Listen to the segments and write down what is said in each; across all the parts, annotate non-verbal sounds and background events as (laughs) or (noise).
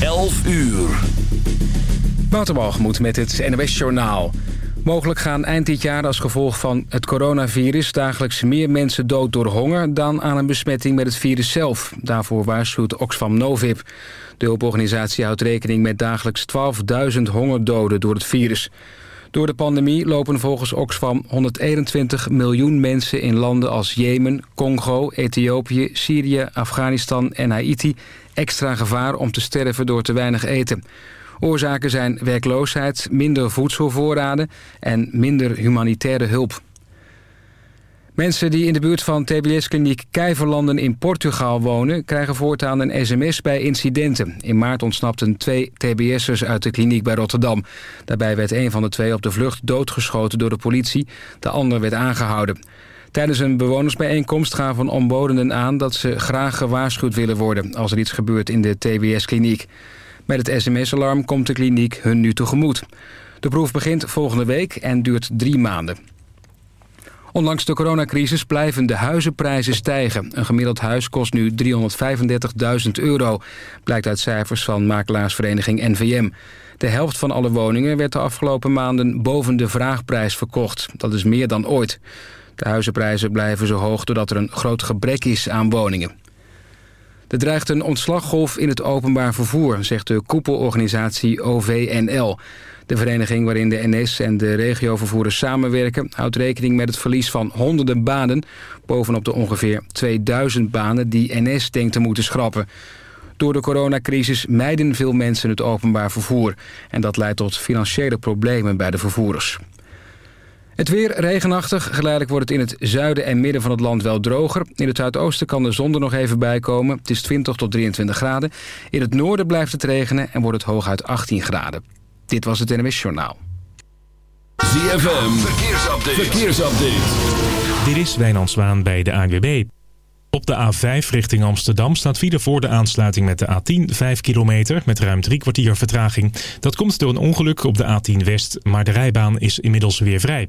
11 uur. Waterbalgemoed met het NOS Journaal. Mogelijk gaan eind dit jaar als gevolg van het coronavirus... dagelijks meer mensen dood door honger... dan aan een besmetting met het virus zelf. Daarvoor waarschuwt Oxfam Novib. De hulporganisatie houdt rekening met dagelijks 12.000 hongerdoden door het virus. Door de pandemie lopen volgens Oxfam 121 miljoen mensen... in landen als Jemen, Congo, Ethiopië, Syrië, Afghanistan en Haiti... extra gevaar om te sterven door te weinig eten... Oorzaken zijn werkloosheid, minder voedselvoorraden en minder humanitaire hulp. Mensen die in de buurt van TBS-kliniek Kijverlanden in Portugal wonen... krijgen voortaan een sms bij incidenten. In maart ontsnapten twee TBS'ers uit de kliniek bij Rotterdam. Daarbij werd een van de twee op de vlucht doodgeschoten door de politie. De ander werd aangehouden. Tijdens een bewonersbijeenkomst gaven omwonenden aan... dat ze graag gewaarschuwd willen worden als er iets gebeurt in de TBS-kliniek. Met het sms-alarm komt de kliniek hun nu tegemoet. De proef begint volgende week en duurt drie maanden. Ondanks de coronacrisis blijven de huizenprijzen stijgen. Een gemiddeld huis kost nu 335.000 euro, blijkt uit cijfers van makelaarsvereniging NVM. De helft van alle woningen werd de afgelopen maanden boven de vraagprijs verkocht. Dat is meer dan ooit. De huizenprijzen blijven zo hoog doordat er een groot gebrek is aan woningen. Er dreigt een ontslaggolf in het openbaar vervoer, zegt de koepelorganisatie OVNL. De vereniging waarin de NS en de regiovervoerders samenwerken... houdt rekening met het verlies van honderden banen... bovenop de ongeveer 2000 banen die NS denkt te moeten schrappen. Door de coronacrisis mijden veel mensen het openbaar vervoer. En dat leidt tot financiële problemen bij de vervoerders. Het weer regenachtig. Geleidelijk wordt het in het zuiden en midden van het land wel droger. In het zuidoosten kan de zon er nog even bij komen. Het is 20 tot 23 graden. In het noorden blijft het regenen en wordt het hooguit 18 graden. Dit was het NMS Journaal. ZFM, verkeersupdate. verkeersupdate. Dit is Wijnand Zwaan bij de ANWB. Op de A5 richting Amsterdam staat file voor de aansluiting met de A10 5 kilometer met ruim drie kwartier vertraging. Dat komt door een ongeluk op de A10 West, maar de rijbaan is inmiddels weer vrij.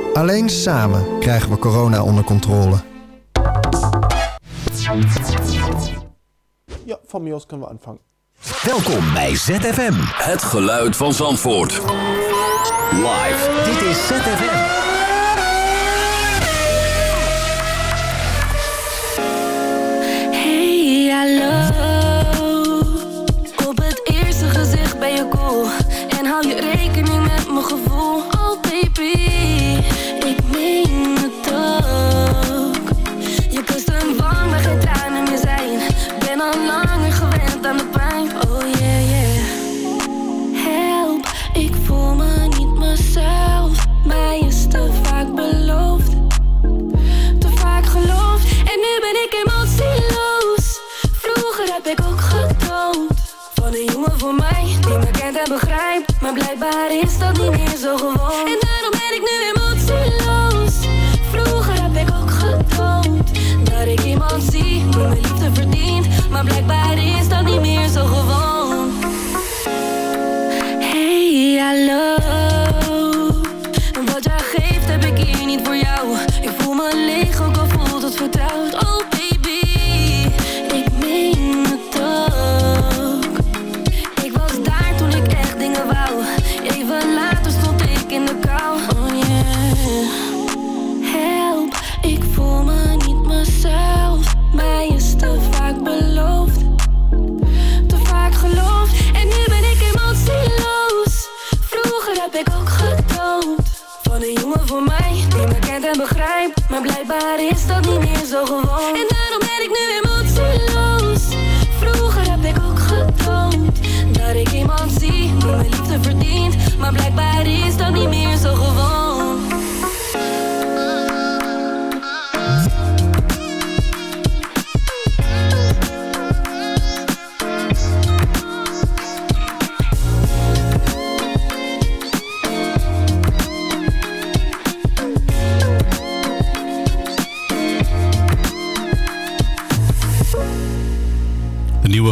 Alleen samen krijgen we corona onder controle. Ja, van mij aus kunnen we aanvangen. Welkom bij ZFM. Het geluid van Zandvoort. Live. Dit is ZFM. blijkbaar is dat niet meer zo gewoon? En daarom ben ik nu emotieloos Vroeger heb ik ook getoond Dat ik iemand zie die mijn liefde verdient. Maar blijkbaar is dat niet meer zo gewoon. Hey, hallo. Wat jij geeft heb ik hier niet voor jou. Ik voel me leeg, ook al voelt het vertrouwen meer zo gewoon. En daarom ben ik nu emotieloos. Vroeger heb ik ook gedroomd. Dat ik iemand zie die mijn liefde verdient. Maar blijkbaar is dat niet meer zo gewoon.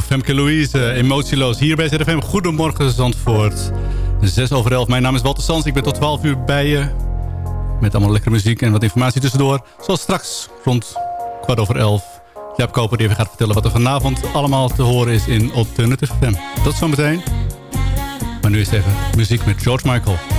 Femke Louise, emotieloos. Hier bij ZFM. Goedemorgen Zandvoort. 6 over 11. Mijn naam is Walter Sans. Ik ben tot 12 uur bij je. Met allemaal lekkere muziek en wat informatie tussendoor. Zoals straks rond kwart over 11. Jaap Koper die even gaat vertellen wat er vanavond allemaal te horen is in Alternative FM. Dat zometeen. Maar nu is even muziek met George Michael.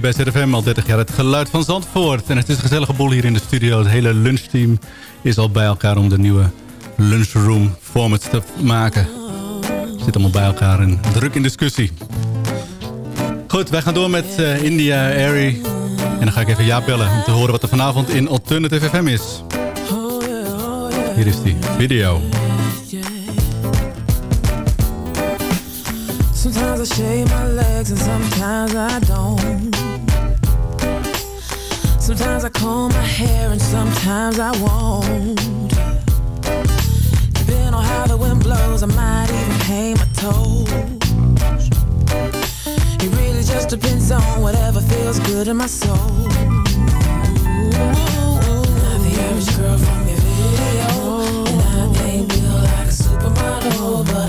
Bij ZFM. Al 30 jaar het geluid van Zandvoort. En het is een gezellige boel hier in de studio. Het hele lunchteam is al bij elkaar om de nieuwe lunchroom format te maken. Zit allemaal bij elkaar en druk in discussie. Goed, wij gaan door met eh, India Airy. En dan ga ik even Jaap bellen om te horen wat er vanavond in Alternative FM is. Hier is die video. Sometimes I my legs and sometimes I don't. Sometimes I comb my hair and sometimes I won't. Depending on how the wind blows, I might even paint my toes. It really just depends on whatever feels good in my soul. Not the average girl from your video, and I ain't built like a supermodel, but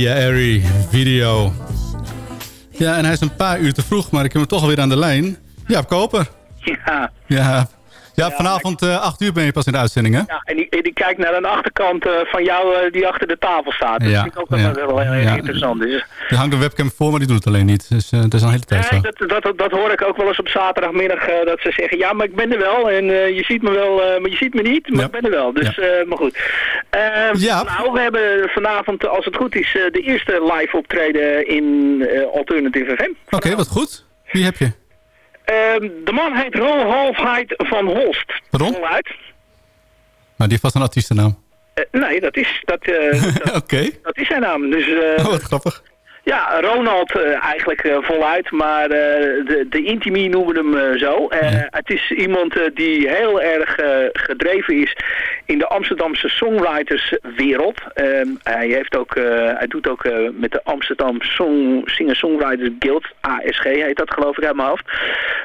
India Airy video. Ja, en hij is een paar uur te vroeg, maar ik heb hem toch alweer aan de lijn. Jaap Koper. Ja, Ja, ja vanavond eh 8 uur ben je pas in de uitzending, hè? ja en, die, kijkt naar een achterkant eh, van jou eh, die achter de tafel staat. Dat Ja, vind ik ook wel ja. wel heel Ja. interessant. Dus, Er hangt een webcam voor, maar die doet het alleen niet. Dus dat is een hele tijd nee, dat, dat, dat hoor ik ook wel eens op zaterdagmiddag dat ze zeggen, ja, maar ik ben er wel en je ziet me wel, maar je ziet me niet, maar Ja. ik ben er wel. Dus, maar goed. Eh, Jaap. Nou, we hebben vanavond, als het goed is, de eerste live optreden in Alternative FM. Oké, wat goed. Wie heb je? Ehm, de man heet Ro Halfheid van Holst. Pardon? Nou, die heeft vast een artiestennaam. Eh, nee, dat is, dat, eh, (laughs) dat is zijn naam. Dus, eh, Oh, wat grappig. Ja, Ronald eh, eigenlijk eh, voluit, maar eh, de, de Intimi noemen hem zo. Het is iemand die heel erg gedreven is in de Amsterdamse songwriterswereld. Ehm, hij, heeft ook, hij doet ook met de Amsterdam Song, Singer-Songwriters Guild, ASG heet dat geloof ik uit mijn hoofd.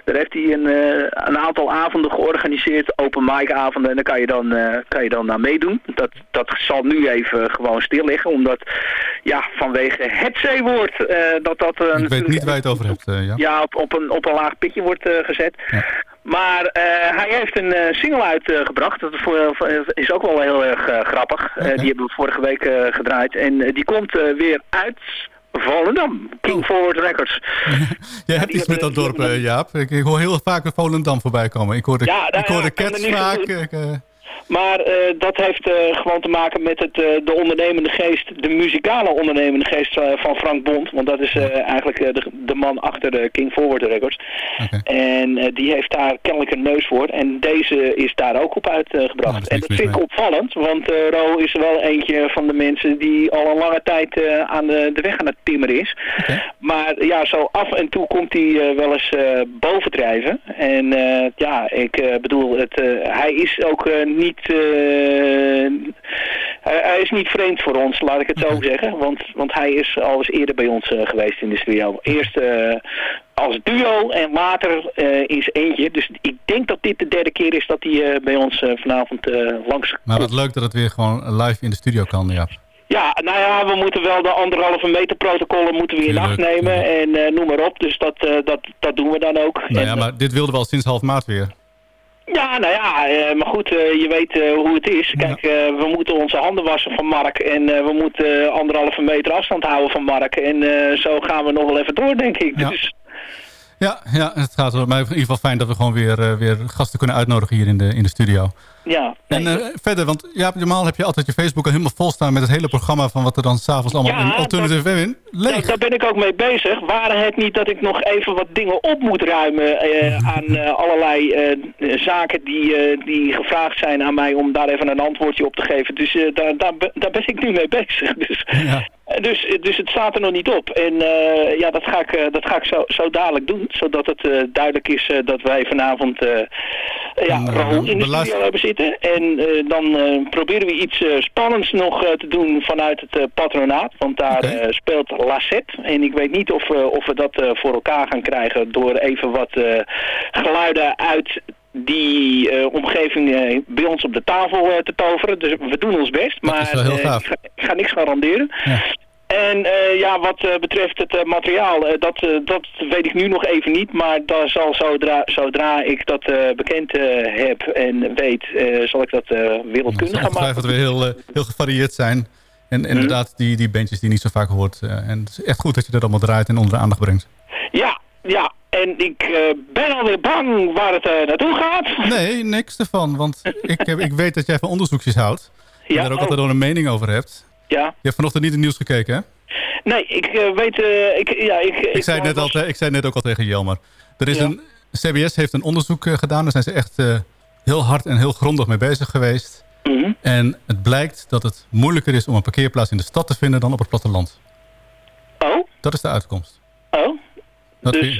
Daar heeft hij een, een aantal avonden georganiseerd, open mic avonden, en daar kan je dan, kan je dan naar meedoen. Dat, dat zal nu even gewoon stil liggen, omdat ja, vanwege het C-woord eh, dat dat... eh, Ik weet niet waar je het over hebt, eh, ja. ja, op, op, een, op een laag pitje wordt gezet. Maar hij heeft een single uitgebracht. dat is ook wel heel erg grappig. Die hebben we vorige week gedraaid. En die komt weer uit Volendam. King Forward Records. (laughs) Jij hebt iets met dat dorp, Jaap. Ik, ik hoor heel vaak Volendam voorbij komen. Ik hoor de, Ja, nou ik hoor de er Cats vaak. (laughs) Maar eh, dat heeft eh, gewoon te maken met het, eh, de ondernemende geest, de muzikale ondernemende geest van Frank Bond. Want dat is eigenlijk de, de man achter de King Forward Records. En die heeft daar kennelijk een neus voor. En deze is daar ook op uitgebracht. en dat vind ik opvallend, want Ro is wel eentje van de mensen die al een lange tijd aan de, de weg aan het timmeren is. Maar ja, zo af en toe komt hij wel eens bovendrijven. En ja, ik bedoel, het, hij is ook niet... eh, hij, hij is niet vreemd voor ons, laat ik het zo zeggen. Want, want hij is al eens eerder bij ons eh, geweest in de studio. Eerst eh, als duo en later is eentje. Dus ik denk dat dit de derde keer is dat hij bij ons vanavond langs maar wat leuk dat het weer gewoon live in de studio kan, Jaap. ja, nou ja, we moeten wel de anderhalve meter protocollen moeten we in acht nemen en noem maar op. Dus dat, dat, dat doen we dan ook. Nou En, ja, maar dit wilden we al sinds half maart weer. Ja, nou ja, eh, maar goed, eh, je weet eh, hoe het is. Kijk, we moeten onze handen wassen van Mark en we moeten anderhalve meter afstand houden van Mark. En zo gaan we nog wel even door, denk ik. Ja. Dus Ja, ja het gaat er maar in ieder geval fijn dat we gewoon weer, weer gasten kunnen uitnodigen hier in de, in de studio. Ja. En eh, verder, want ja, normaal heb je altijd je Facebook al helemaal vol staan met het hele programma van wat er dan s'avonds allemaal Ja, in Alternative dat- in. Leeg. Daar, daar ben ik ook mee bezig. Waren het niet dat ik nog even wat dingen op moet ruimen eh, (laughs) aan eh, allerlei zaken die, die gevraagd zijn aan mij om daar even een antwoordje op te geven. Dus daar, daar, daar ben ik nu mee bezig. (laughs) Dus, Ja. dus, dus het staat er nog niet op. En ja, dat ga ik, dat ga ik zo, zo dadelijk doen. Zodat het duidelijk is dat wij vanavond ja, Raoul in de studio hebben zitten. En eh, dan eh, proberen we iets eh, spannends nog te doen vanuit het patronaat. Want daar speelt Lassette. En ik weet niet of, we of we dat voor elkaar gaan krijgen door even wat geluiden uit die omgeving bij ons op de tafel te toveren. Dus we doen ons best. Maar ik, ga, ik ga niks garanderen. En eh, ja, wat eh, betreft het eh, materiaal, dat, dat weet ik nu nog even niet. Maar daar zal zodra, zodra ik dat bekend heb en weet, zal ik dat wereldkundig gaan maken. dat we heel, heel gevarieerd zijn. En inderdaad, die, die bandjes die je niet zo vaak hoort. en het is echt goed dat je dat allemaal draait en onder de aandacht brengt. Ja, ja. En ik ben alweer bang waar het naartoe gaat. (laughs) Nee, niks ervan. Want ik, heb, ik weet dat jij van onderzoekjes houdt. En Ja, daar ook oh. altijd wel een mening over hebt. Ja. Je hebt vanochtend niet het nieuws gekeken, hè? Nee, ik eh, weet... eh, ik, ja, ik, Ik, zei, het net al, ik zei net ook al tegen Jelmer. Er is Ja. een, CBS heeft een onderzoek eh, gedaan. Daar zijn ze echt heel hard en heel grondig mee bezig geweest. Mhm. En het blijkt dat het moeilijker is om een parkeerplaats in de stad te vinden dan op het platteland. Oh? Dat is de uitkomst. Oh? Dat dus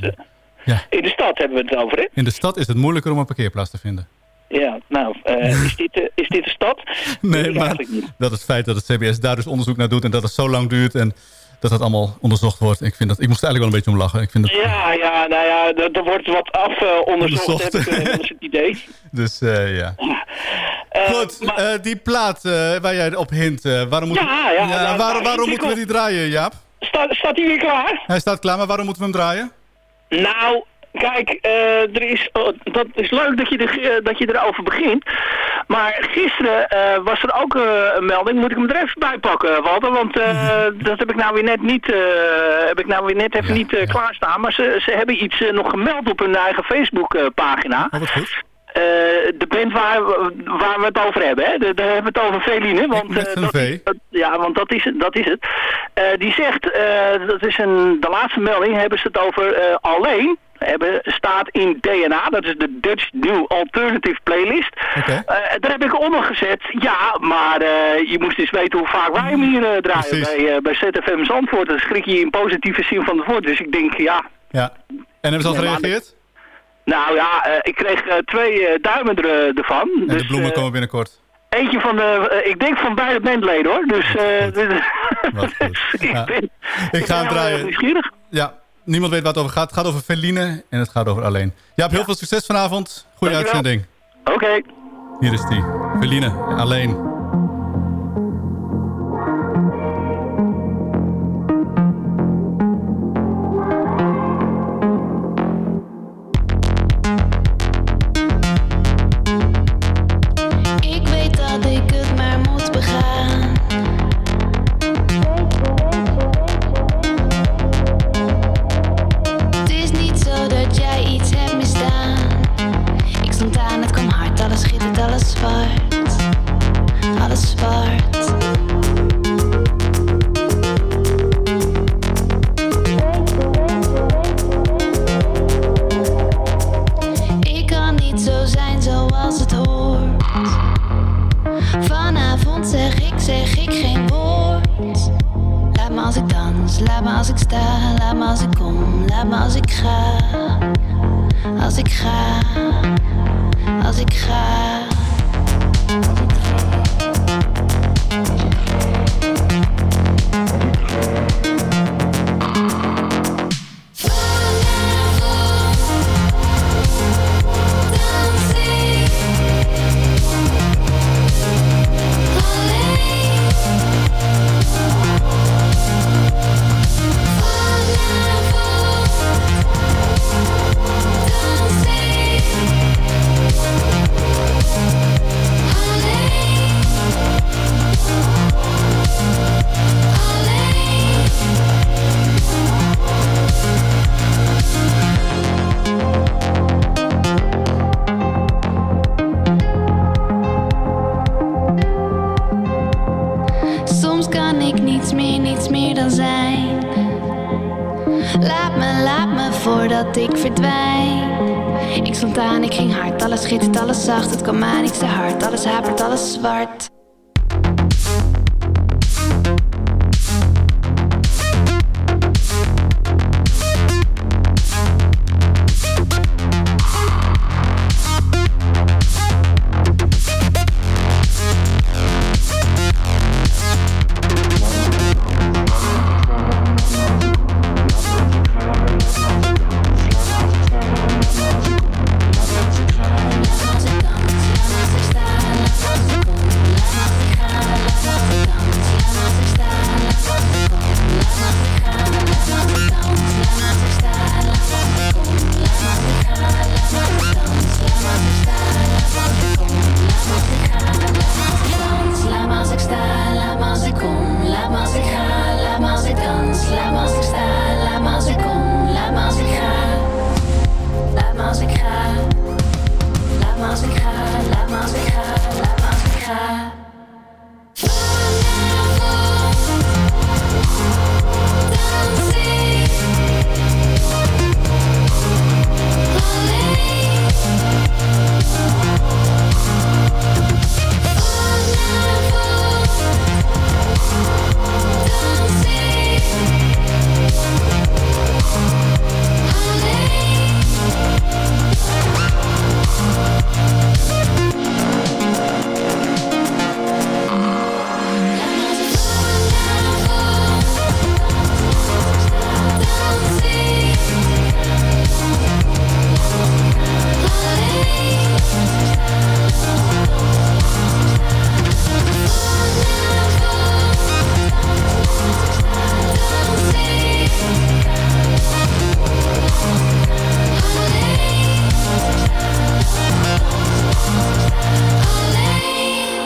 ja. in de stad hebben we het over, hè? In de stad is het moeilijker om een parkeerplaats te vinden. Ja, nou, eh, (laughs) is, dit, eh, is dit de stad? Nee, maar dat het feit dat het CBS daar dus onderzoek naar doet... en dat het zo lang duurt en dat het allemaal onderzocht wordt. Ik, vind dat, ik moest er eigenlijk wel een beetje om lachen. Ik vind dat, Ja, ja, nou ja, er, wordt wat af onderzocht, heb ik eh, het idee. (laughs) Dus ja. Goed, die plaat waar jij op hint, waarom, moeten Ja, ja, nou, waarom, moeten we die draaien, Jaap? Sta, staat hij weer klaar? Hij staat klaar, maar waarom moeten we hem draaien? Nou, kijk, eh, er is, oh, dat is leuk dat je, eh, dat je erover begint. Maar gisteren eh, was er ook een melding, moet ik hem er even bij pakken, Walter? Want eh, dat heb ik nou weer net niet, eh, heb ik nou weer net even niet klaarstaan. Maar ze, ze hebben iets nog gemeld op hun eigen Facebook-pagina. Oh, goed. De band waar, we- waar we het over hebben, hè? Daar hebben we het over Veline. Want, dat, is- ja, want dat is, het- dat is het. Die zegt, dat is een, de laatste melding, hebben ze het over alleen. Hebben staat in DNA. Dat is de Dutch New Alternative Playlist. Eh, daar heb ik onder gezet. Ja, maar eh, je moest eens weten hoe vaak wij hem hier eh, draaien Precies. bij, bij ZFM Zandvoort. Dan schrik je in positieve zin van het woord. Dus ik denk, ja... Ja. En hebben ze al gereageerd? Nou ja, ik kreeg twee duimen er, ervan. En dus, de bloemen eh, komen binnenkort. Eentje van de, ik denk van beide bandleden hoor. Dus, (laughs) goed. dus ik ben, Ik ga hem draaien. nieuwsgierig. Ja, niemand weet waar het over gaat. Het gaat over Feline en het gaat over alleen. Ja, heel veel succes vanavond. Goede uitzending. Oké. Hier is die. Feline, alleen.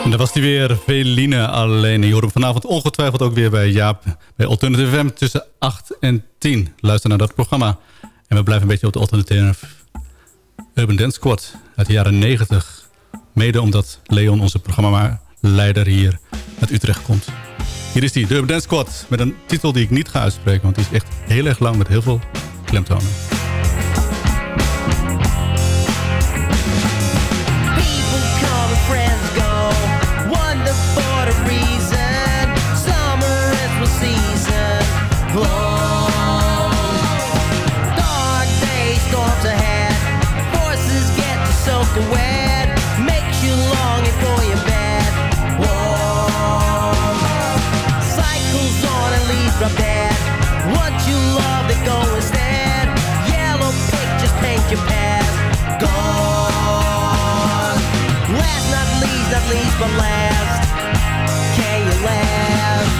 En daar was hij weer, Veline alleen. Je hoort hem vanavond ongetwijfeld ook weer bij Jaap. Bij Alternative FM tussen 8 en 10. Luister naar dat programma. En we blijven een beetje op de Alternative Urban Dance Squad uit de jaren 90. Mede omdat Leon, onze programmaleider hier uit Utrecht komt. Hier is hij, de Urban Dance Squad. Met een titel die ik niet ga uitspreken. Want die is echt heel erg lang met heel veel klemtonen. Dark days. Forces get soaking wet. Makes you your bed. Warm. Cycles on and dead. What you love, go instead. Yellow pictures paint your past. Gone. Last not least, not least but last. Can you laugh?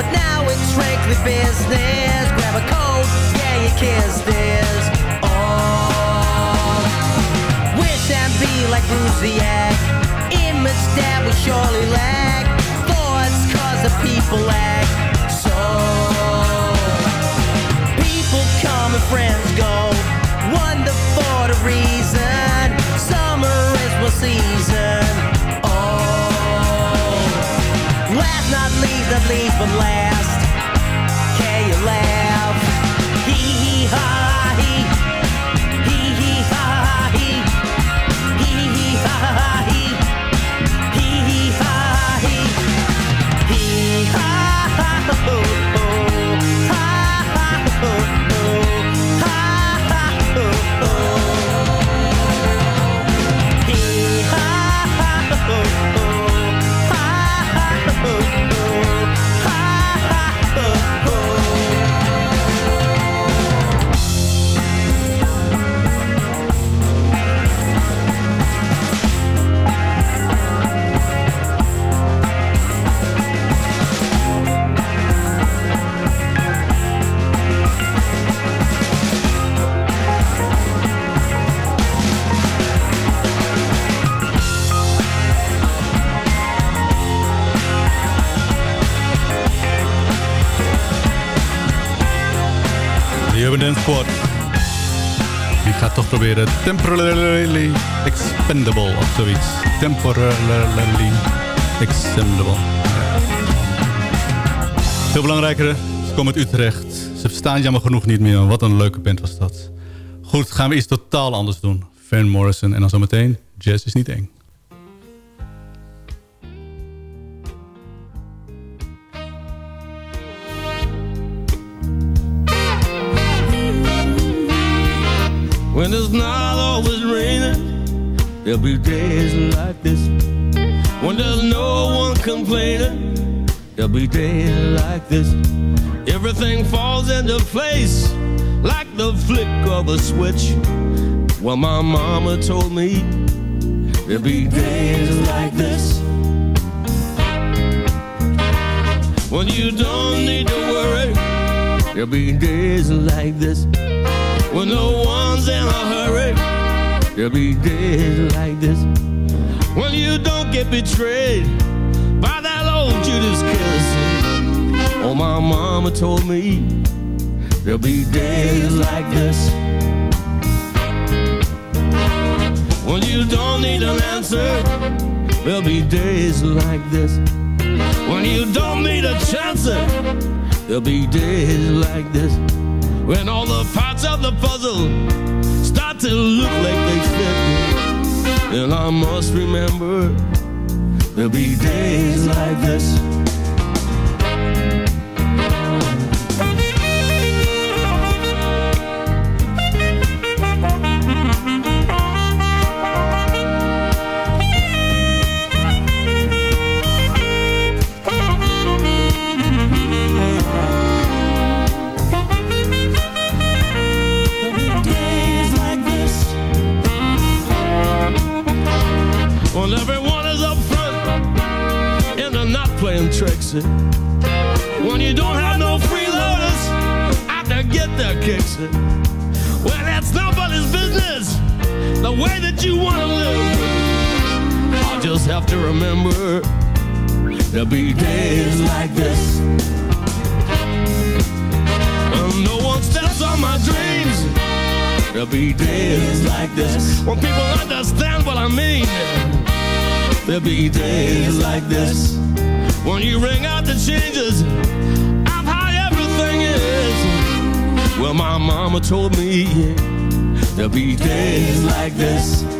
But now it's strictly business. Grab a coat, yeah, you kiss this. Oh, wish and be like Brusiak. Image that we surely lack. Thoughts cause the people act the leaves would laugh. Dance Squad. Die gaat toch proberen temporarily expendable of zoiets. Temporarily expendable. Veel belangrijker, ze komen uit Utrecht. Ze verstaan jammer genoeg niet meer. Wat een leuke band was dat. Goed, gaan we iets totaal anders doen. Van Morrison en dan zometeen Jazz is niet eng. There'll be days like this. When there's no one complaining, there'll be days like this. Everything falls into place like the flick of a switch. Well, my mama told me there'll be days like this. When you don't need to worry, there'll be days like this. When no one's in a hurry, there'll be days like this. When you don't get betrayed by that old Judas kiss. Oh, my mama told me there'll be days like this. When you don't need an answer, there'll be days like this. When you don't need a chance, there'll be days like this. When all the parts of the puzzle to look like they fit. And I must remember there'll be days like this. When you don't have no freeloaders out to get their kicks. Well, that's nobody's business. The way that you want to live. I'll just have to remember there'll be days like this. When no one steps on my dreams. There'll be days like this. When people understand what I mean. There'll be days like this. When you ring out the changes of how everything is. Well, my mama told me there'll be days like this.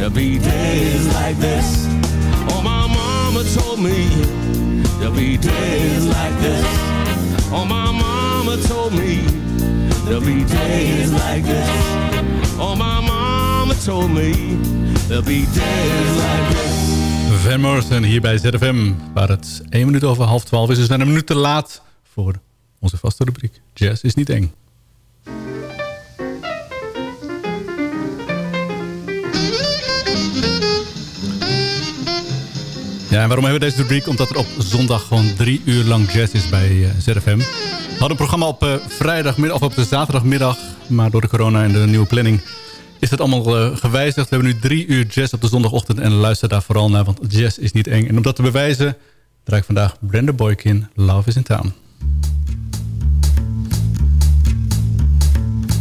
There'll be days like this. Oh, my mama told me there'll be days like this. Oh, my mama told me there'll be days like this. Oh, my mama told me there'll be days like this. Van Morrison hier bij ZFM, waar het 1 minuut over half 12 is. Dus zijn een minuut te laat voor onze vaste rubriek. Jazz is niet eng. Ja, en waarom hebben we deze rubriek? Omdat er op zondag gewoon drie uur lang jazz is bij eh, ZFM. We hadden een programma op eh, vrijdagmiddag of op de zaterdagmiddag. Maar door de corona en de nieuwe planning is dat allemaal eh, gewijzigd. We hebben nu drie uur jazz op de zondagochtend en luister daar vooral naar. Want jazz is niet eng. En om dat te bewijzen draai ik vandaag Brenda Boykin, Love is in Town.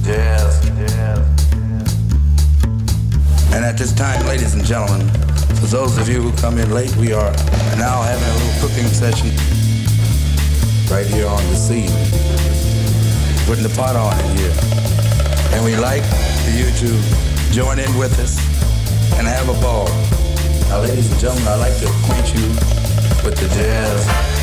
Jazz. And at this time, ladies and gentlemen, for those of you who come in late, we are now having a little cooking session right here on the scene. Putting the pot on here. And we like for you to join in with us and have a ball. Now, ladies and gentlemen, I'd like to acquaint you with the jazz.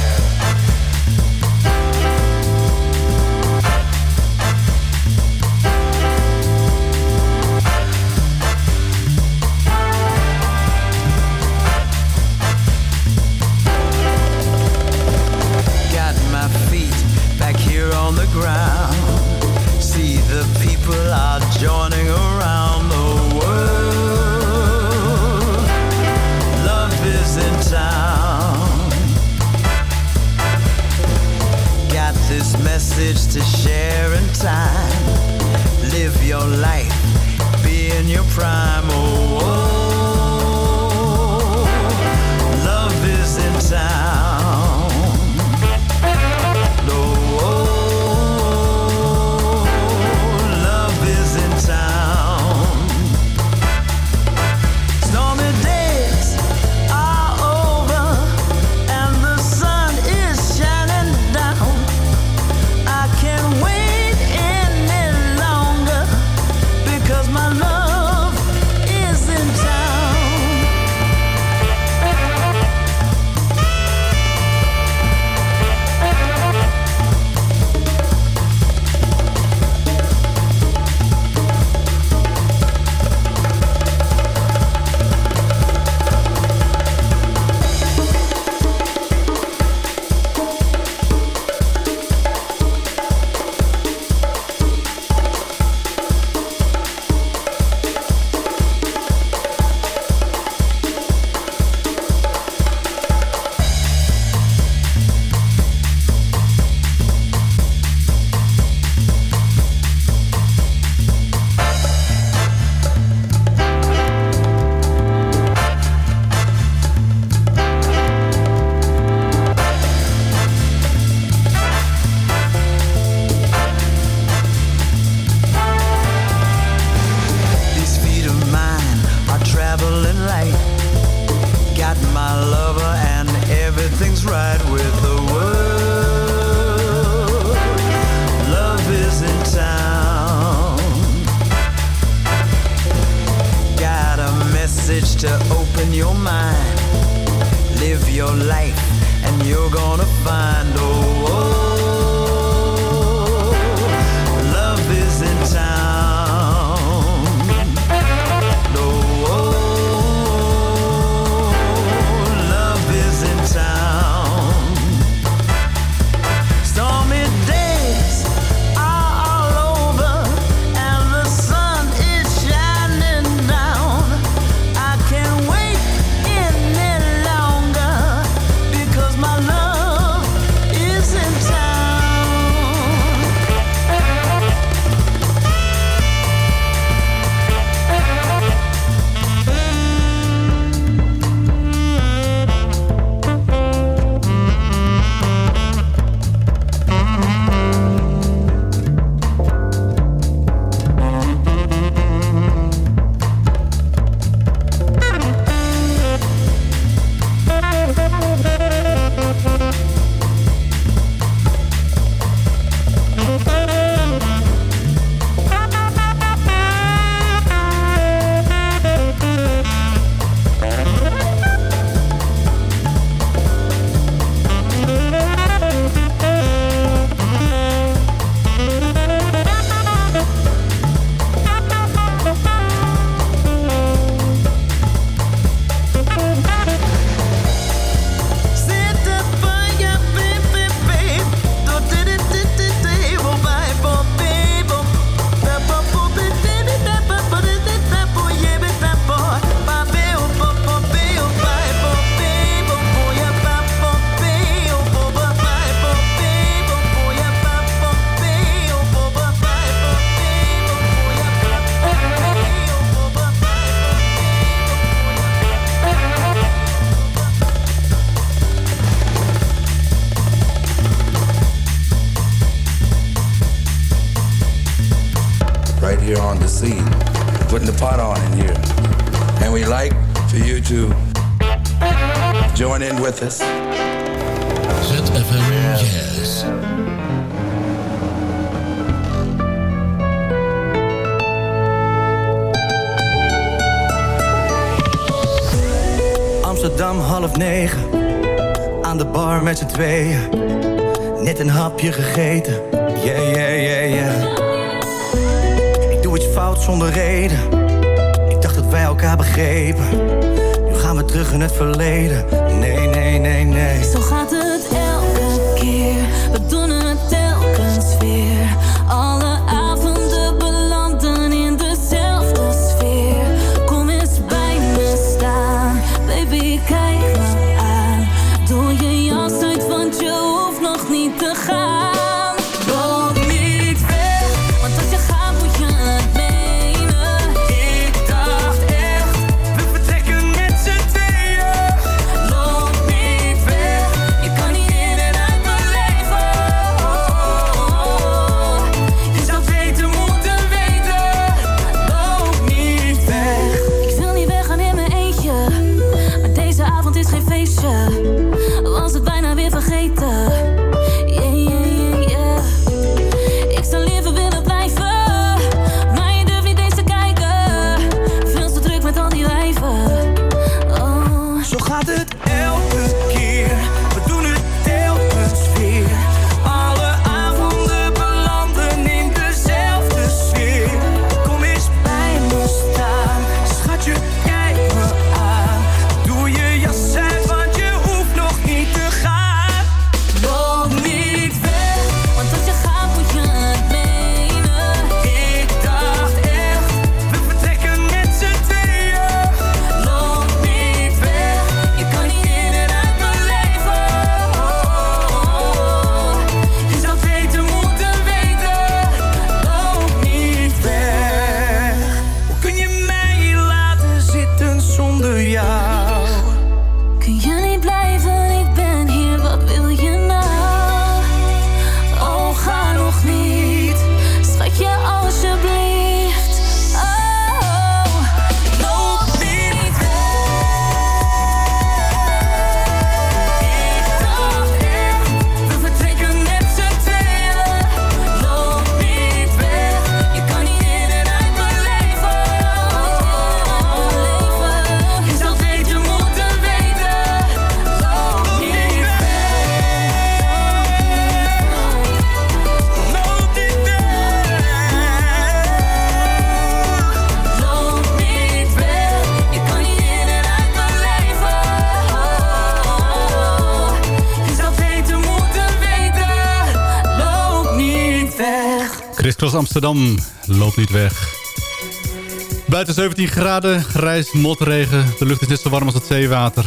Amsterdam. Loopt niet weg. Buiten 17 graden, grijs, motregen. De lucht is net zo warm als het zeewater.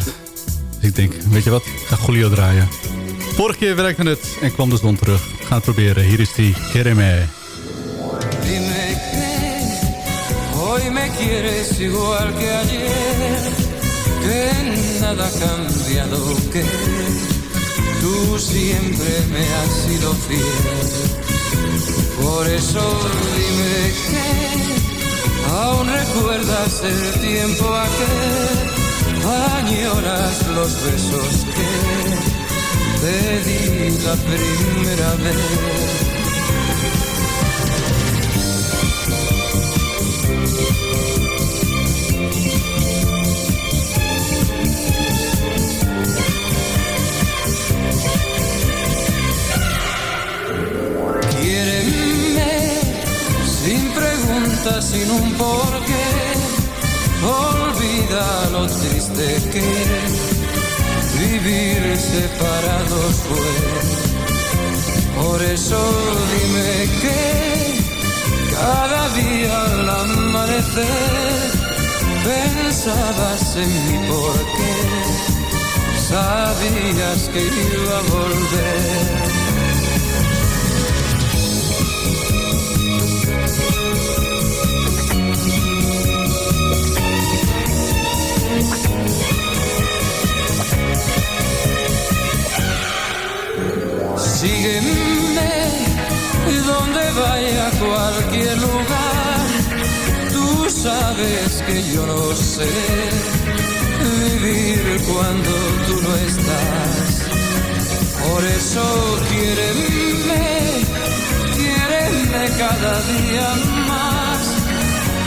Dus ik denk, weet je wat, ga Julio draaien. Vorige keer werkte het en kwam de zon terug. We het proberen. Hier is die Kereme. Dime hoy me quieres igual que ayer Que nada cambiado que Tú siempre me has sido fiel Por eso dime que aún recuerdas el tiempo aquel, añoras los besos que te di la primera vez. sin un porqué. Olvida lo triste que vivir separados fue. Por eso dime que cada día al amanecer pensabas en mí porque sabías que iba a volver. Sígueme donde vaya a cualquier lugar. Tú sabes que yo no sé vivir cuando tú no estás. Por eso quiéreme, quiéreme cada día más.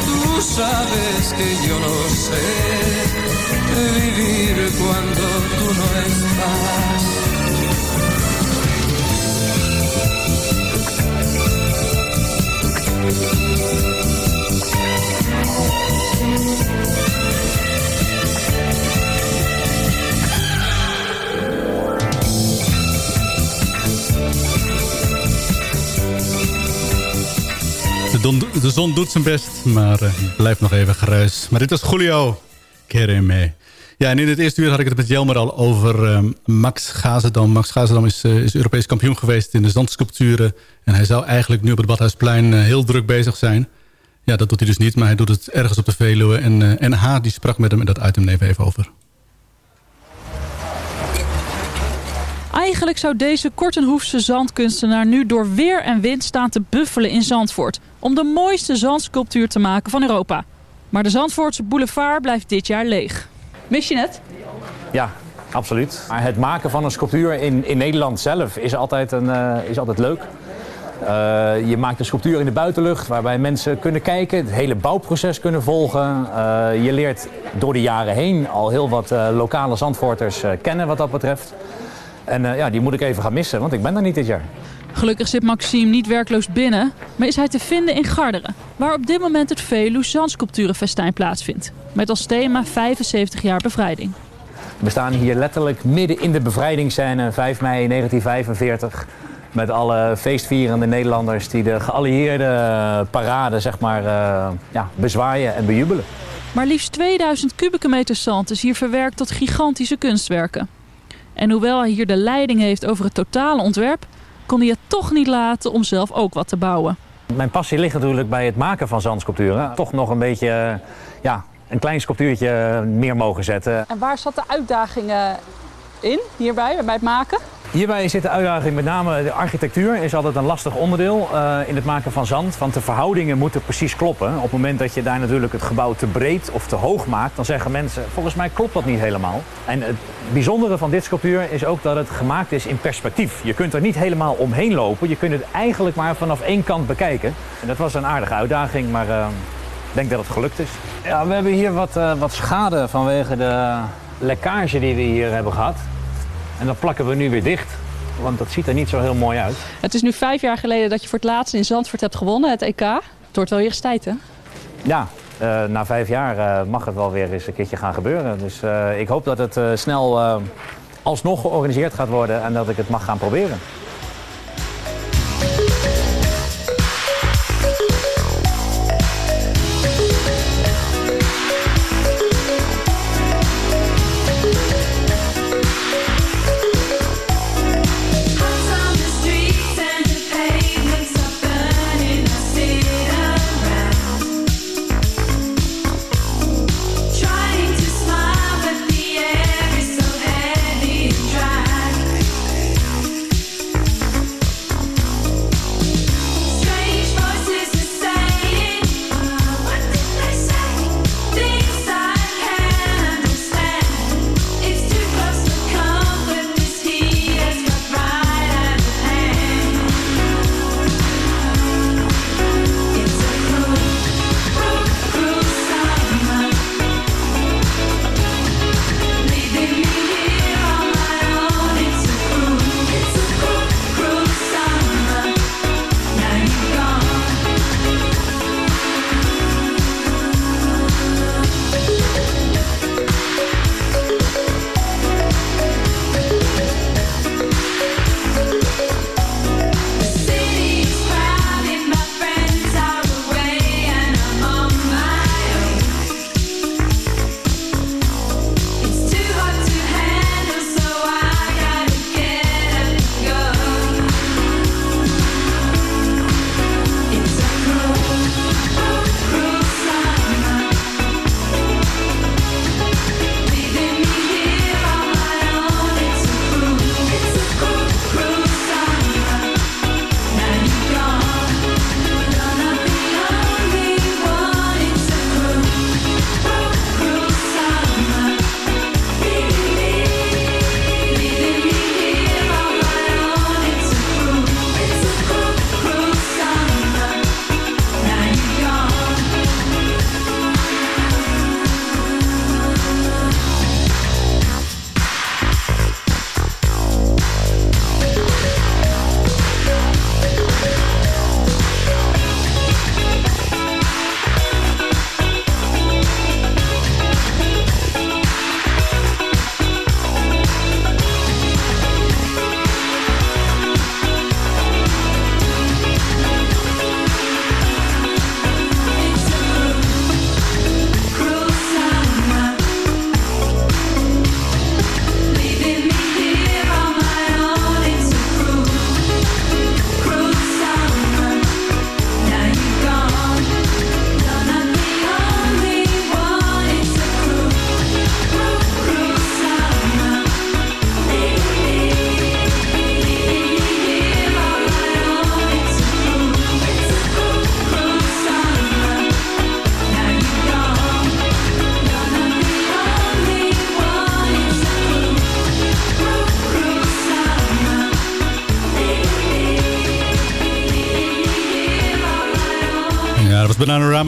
Tú sabes que yo no sé vivir cuando tú no estás. De, zon doet zijn best, maar eh, blijft nog even geruis. Maar dit was Julio mee. Ja, in het eerste uur had ik het met Jelmer al over ehm, Max Gazendam. Max Gazendam is, eh, is Europees kampioen geweest in de zandsculpturen. En hij zou eigenlijk nu op het Badhuisplein eh, heel druk bezig zijn. Ja, dat doet hij dus niet, maar hij doet het ergens op de Veluwe. En eh NH die sprak met hem en dat item we even over. Eigenlijk zou deze Kortenhoefse zandkunstenaar nu door weer en wind staan te buffelen in Zandvoort. Om de mooiste zandsculptuur te maken van Europa. Maar de Zandvoortse boulevard blijft dit jaar leeg. Mis je het? Ja, absoluut. Maar het maken van een sculptuur in, in Nederland zelf is altijd, een, eh, is altijd leuk. Eh, je maakt een sculptuur in de buitenlucht waarbij mensen kunnen kijken, het hele bouwproces kunnen volgen. Eh, je leert door de jaren heen al heel wat lokale Zandvoorters kennen wat dat betreft. En ja, die moet ik even gaan missen, want ik ben er niet dit jaar. Gelukkig zit Maxime niet werkloos binnen, maar is hij te vinden in Garderen. Waar op dit moment het Veluwe Zandsculpturenfestijn plaatsvindt. Met als thema 75 jaar bevrijding. We staan hier letterlijk midden in de bevrijdingsscène, 5 mei 1945. Met alle feestvierende Nederlanders die de geallieerde parade zeg maar, eh, ja, bezwaaien en bejubelen. Maar liefst 2000 kubieke meter zand is hier verwerkt tot gigantische kunstwerken. En hoewel hij hier de leiding heeft over het totale ontwerp, kon hij het toch niet laten om zelf ook wat te bouwen. Mijn passie ligt natuurlijk bij het maken van zandsculpturen. Toch nog een beetje eh, ja, een klein sculptuurtje meer mogen zetten. En waar zat de uitdaging eh, in hierbij, bij het maken? Hierbij zit de uitdaging met name de architectuur is altijd een lastig onderdeel eh, in het maken van zand. Want de verhoudingen moeten precies kloppen. Op het moment dat je daar natuurlijk het gebouw te breed of te hoog maakt, dan zeggen mensen volgens mij klopt dat niet helemaal. En het bijzondere van dit sculptuur is ook dat het gemaakt is in perspectief. Je kunt er niet helemaal omheen lopen. Je kunt het eigenlijk maar vanaf één kant bekijken. En dat was een aardige uitdaging, maar eh, ik denk dat het gelukt is. Ja, we hebben hier wat, eh, wat schade vanwege de lekkage die we hier hebben gehad. En dat plakken we nu weer dicht, want dat ziet er niet zo heel mooi uit. Het is nu vijf jaar geleden dat je voor het laatst in Zandvoort hebt gewonnen, het EK. Het wordt wel weer eens tijd, hè? Ja, eh, na vijf jaar eh, mag het wel weer eens een keertje gaan gebeuren. Dus eh, ik hoop dat het snel alsnog georganiseerd gaat worden en dat ik het mag gaan proberen.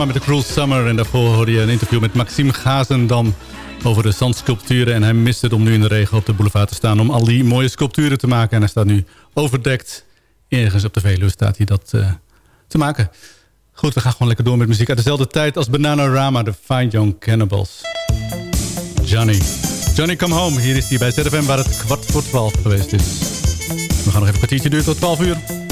Met de Cruel Summer. En daarvoor hoorde je een interview met Maxime Gazendam over de zandsculpturen. En hij mist het om nu in de regen op de boulevard te staan... om al die mooie sculpturen te maken. En hij staat nu overdekt. Ergens op de Veluwe staat hij dat eh, te maken. Goed, we gaan gewoon lekker door met muziek. Uit dezelfde tijd als Bananarama, de Fine Young Cannibals. Johnny. Johnny, come home. Hier is hij bij ZFM waar het kwart voor twaalf geweest is. We gaan nog even een kwartiertje duren tot 12 uur.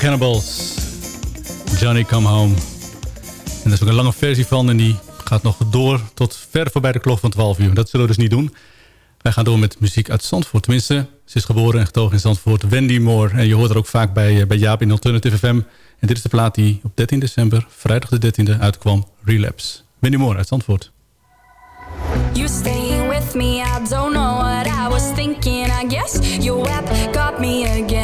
Cannibals. Johnny Come Home. En daar is ook een lange versie van en die gaat nog door tot ver voorbij de klok van 12 uur. Dat zullen we dus niet doen. Wij gaan door met muziek uit Zandvoort. Tenminste, ze is geboren en getogen in Zandvoort. Wendy Moore. En je hoort er ook vaak bij, eh, bij Jaap in Alternative FM. En dit is de plaat die op 13 december, vrijdag de 13e, uitkwam. Relapse. Wendy Moore uit Zandvoort. You staying with me, I don't know what I was thinking. I guess your web got me again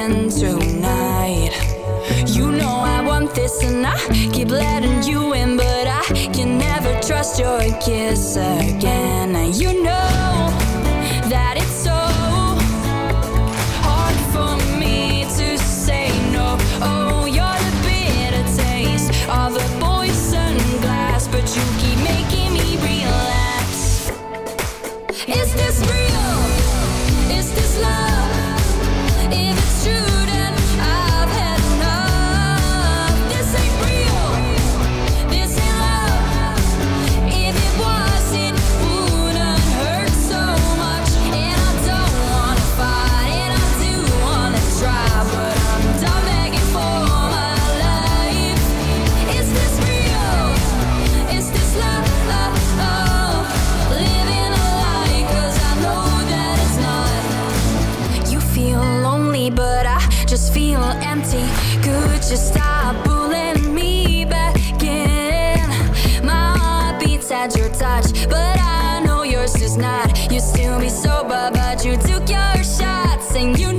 this and I keep letting you in, but I can never trust your kiss again. You know not. You still be sober, but you took your shots, and you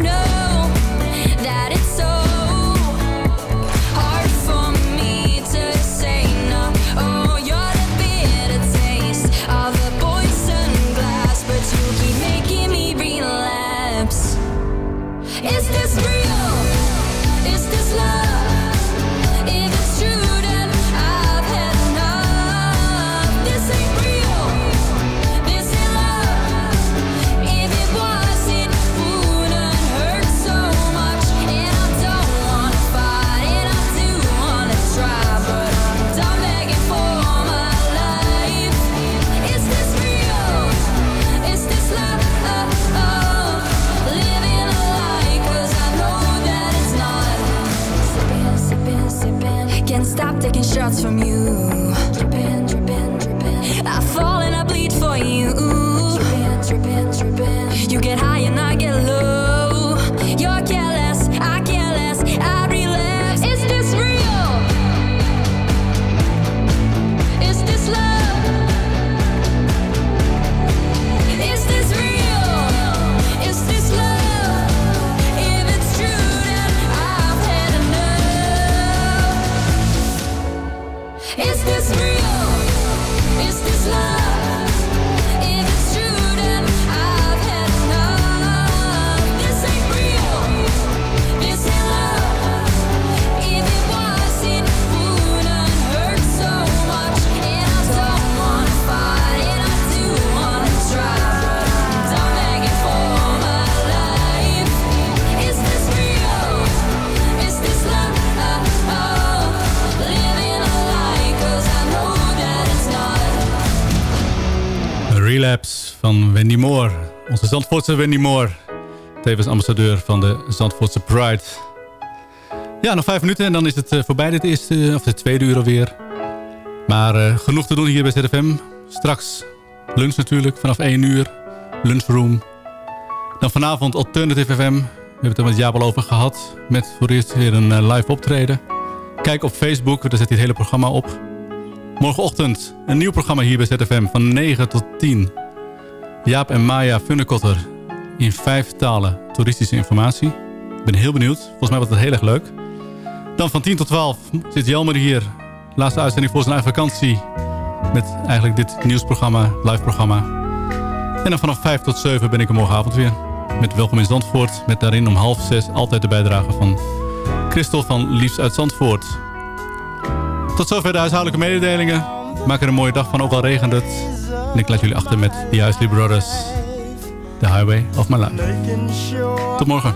Zandvoortse Wendy Moore. Tevens ambassadeur van de Zandvoortse Pride. Ja, nog vijf minuten en dan is het eh, voorbij dit eerste, of de tweede uur alweer. Maar eh, genoeg te doen hier bij ZFM. Straks lunch natuurlijk, vanaf 1 uur. Lunchroom. Dan vanavond Alternative FM. We hebben het er met Jabel over gehad. Met voor eerst weer een eh, live optreden. Kijk op Facebook, daar zet hij het hele programma op. Morgenochtend een nieuw programma hier bij ZFM van 9 tot 10. Jaap en Maya Funnekotter in vijf talen toeristische informatie. Ik ben heel benieuwd. Volgens mij wordt het heel erg leuk. Dan van 10 tot 12 zit Jelmer hier. Laatste uitzending voor zijn eigen vakantie. Met eigenlijk dit nieuwsprogramma, live programma. En dan vanaf 5 tot 7 ben ik er morgenavond weer. Met Welkom in Zandvoort. Met daarin om half 6 altijd de bijdrage van Christel van Liefs uit Zandvoort. Tot zover de huishoudelijke mededelingen. Maak er een mooie dag van, ook al regent het. En ik laat jullie achter met The Isley Brothers. The Highway of My Life. Tot morgen.